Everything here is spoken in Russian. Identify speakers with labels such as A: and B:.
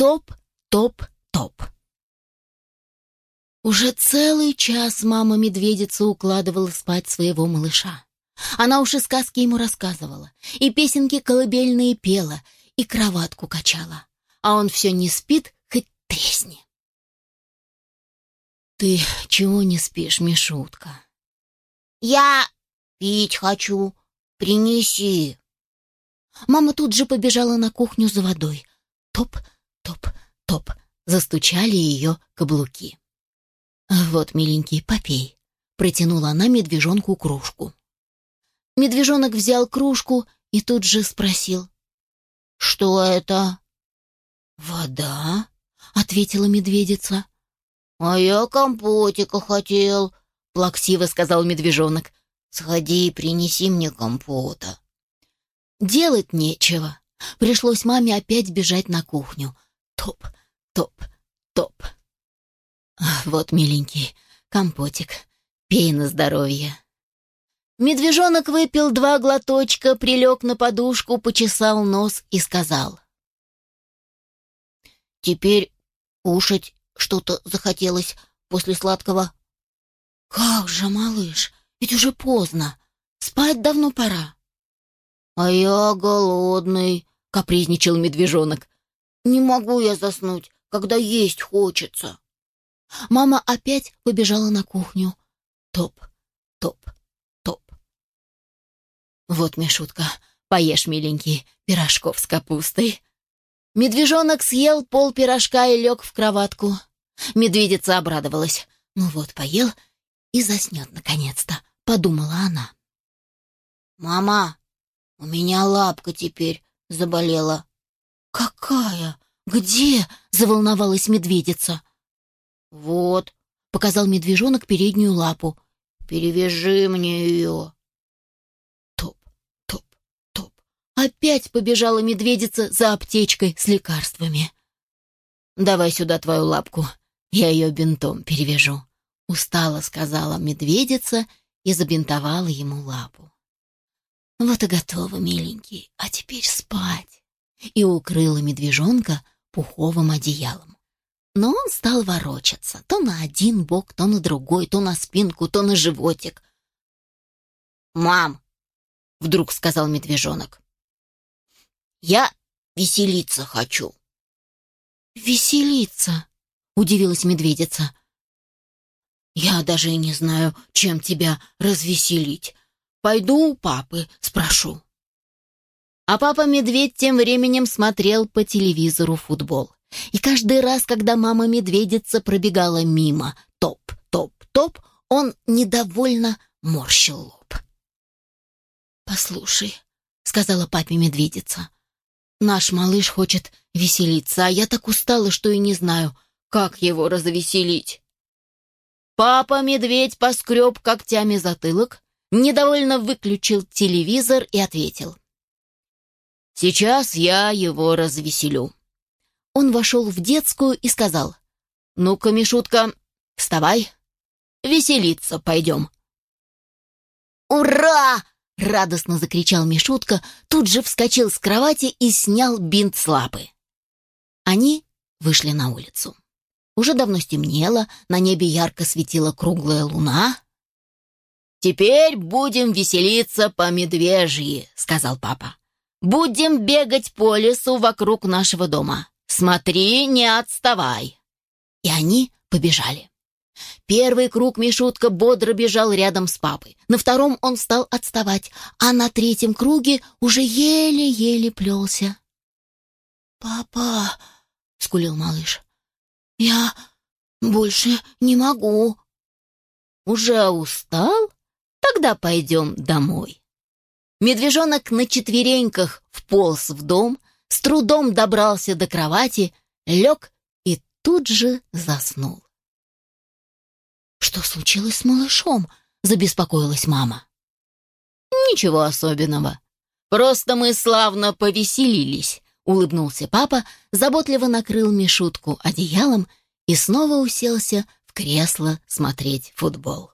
A: Топ, топ, топ. Уже целый час мама медведица укладывала спать своего малыша. Она уж и сказки ему рассказывала, и песенки колыбельные пела, и кроватку качала. А он все не спит, хоть тресни. «Ты чего не спишь, Мишутка?»
B: «Я пить хочу. Принеси».
A: Мама тут же побежала на кухню за водой. Топ. Застучали ее каблуки. «Вот, миленький, попей», — протянула она медвежонку кружку. Медвежонок взял кружку и тут же спросил.
B: «Что это?»
A: «Вода», — ответила медведица.
B: «А я компотика хотел», —
A: плаксиво сказал медвежонок.
B: «Сходи и принеси мне компота».
A: Делать нечего. Пришлось маме опять бежать на кухню. Топ, топ, топ. Вот, миленький, компотик. Пей на здоровье. Медвежонок выпил два глоточка, прилег на подушку, почесал нос и сказал.
B: «Теперь кушать что-то захотелось после сладкого».
A: «Как же, малыш, ведь уже поздно. Спать давно пора».
B: «А я голодный», — капризничал медвежонок. «Не могу я заснуть, когда есть хочется».
A: Мама опять побежала на кухню. Топ, топ, «Вот, Мишутка, поешь, миленький, пирожков с капустой». Медвежонок съел пол пирожка и лег в кроватку. Медведица обрадовалась. «Ну вот, поел и заснет наконец-то», — подумала она.
B: «Мама, у меня лапка теперь заболела».
A: «Какая? Где?» — заволновалась медведица.
B: «Вот», —
A: показал медвежонок переднюю лапу.
B: «Перевяжи мне ее».
A: Опять побежала медведица за аптечкой с лекарствами. «Давай сюда твою лапку, я ее бинтом перевяжу», — устало сказала медведица и забинтовала ему лапу. «Вот и готово, миленький, а теперь спать», и укрыла медвежонка пуховым одеялом. Но он стал ворочаться, то на один бок, то на другой, то на спинку, то на животик.
B: «Мам!» — вдруг сказал медвежонок. Я веселиться хочу».
A: «Веселиться?» — удивилась медведица. «Я даже и не знаю, чем тебя развеселить. Пойду у папы спрошу». А папа-медведь тем временем смотрел по телевизору футбол. И каждый раз, когда мама-медведица пробегала мимо, топ, топ, топ, он недовольно морщил лоб. «Послушай», — сказала папе-медведица, Наш малыш хочет веселиться, а я так устала, что и не знаю, как его развеселить. Папа-медведь поскреб когтями затылок, недовольно выключил телевизор и ответил. «Сейчас я его развеселю». Он вошел в детскую и сказал, «Ну-ка, Мишутка, вставай, веселиться пойдем».
B: «Ура!»
A: Радостно закричал Мишутка, тут же вскочил с кровати и снял бинт с лапы. Они вышли на улицу. Уже давно стемнело, на небе ярко светила круглая луна. «Теперь будем веселиться по медвежьи», — сказал папа. «Будем бегать по лесу вокруг нашего дома. Смотри, не отставай». И они побежали. Первый круг Мишутка бодро бежал рядом с папой. На втором он стал отставать, а на третьем круге уже еле-еле плелся. «Папа!» — скулил малыш. «Я больше не могу». «Уже устал? Тогда пойдем домой». Медвежонок на четвереньках вполз в дом, с трудом добрался до кровати, лег и тут же заснул. «Что случилось с малышом?» — забеспокоилась мама. «Ничего особенного. Просто мы славно повеселились», — улыбнулся папа, заботливо накрыл Мишутку одеялом и снова уселся в кресло смотреть футбол.